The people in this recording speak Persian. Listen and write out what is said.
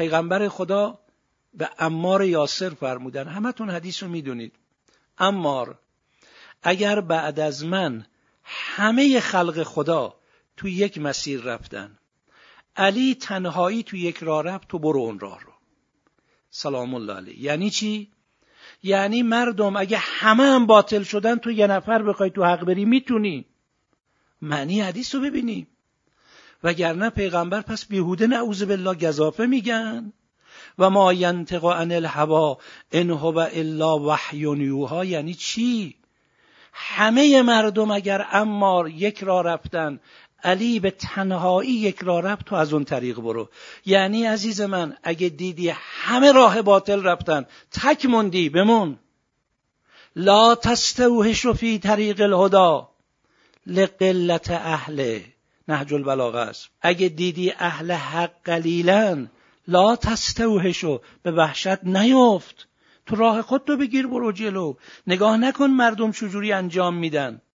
پیغمبر خدا به امار یاسر فرمودن. همتون حدیث رو می‌دونید. امار اگر بعد از من همه خلق خدا تو یک مسیر رفتن علی تنهایی تو یک راه رفت تو برو اون راه رو. سلام الله علیه. یعنی چی؟ یعنی مردم اگه همه هم باطل شدن تو یه نفر بخوای تو حق بری می‌تونی. معنی حدیث رو ببینی. وگرنه پیغمبر پس بیهوده نعوذ بالله گذافه میگن. و ما ینطق عن الهوا ان هو الا وحی یوها یعنی چی؟ همه مردم اگر امار یک را رفتن علی به تنهایی یک را رفت تو از اون طریق برو. یعنی عزیز من اگه دیدی همه راه باطل رفتن تک موندی بمون. لا تستوهش فی طریق الهدا لقلت اهله. نهج البلاغه است. اگه دیدی اهل حق قلیلن لا تستوهشو به وحشت نیفت تو راه خود تو بگیر برو جلو. نگاه نکن مردم چجوری انجام میدن.